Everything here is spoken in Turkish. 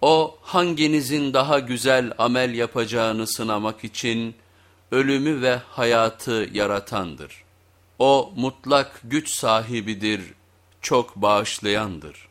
O hanginizin daha güzel amel yapacağını sınamak için ölümü ve hayatı yaratandır. O mutlak güç sahibidir, çok bağışlayandır.